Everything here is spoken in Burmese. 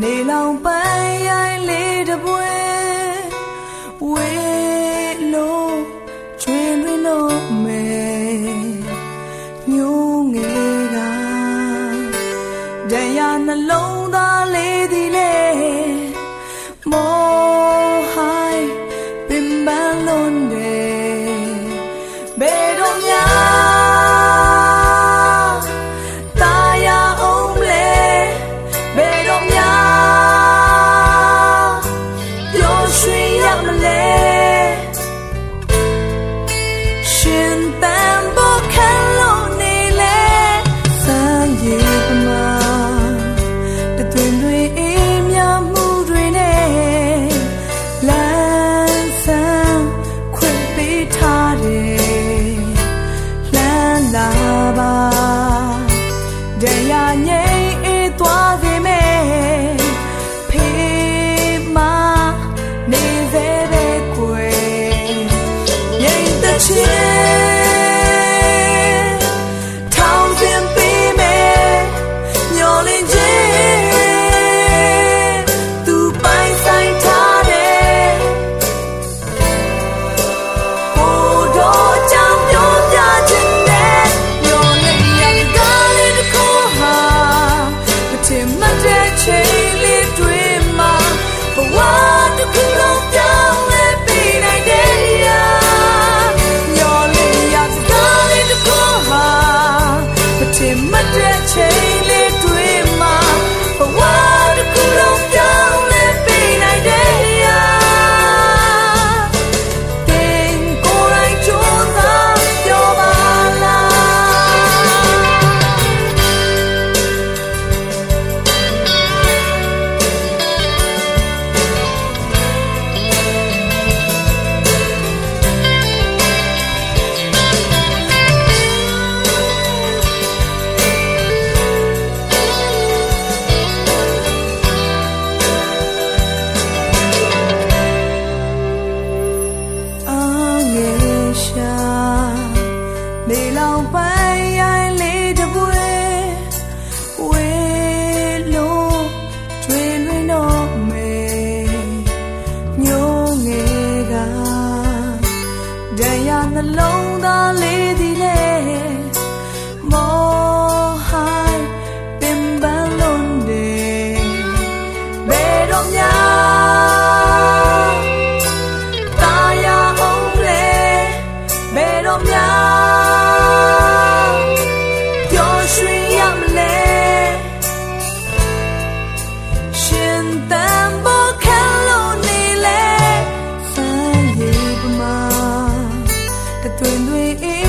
နေလောင်ပန်းရိုင်းလေးတပွဲဝေလို့ကျွင်တွင်တော့မယ်ညိုးငယ်ကတရားနှလုံးသားလေး တယ်လမ်းလာပါတရားငယ် ဒံရနှလုံးသားလေးသည်လေ 回忆。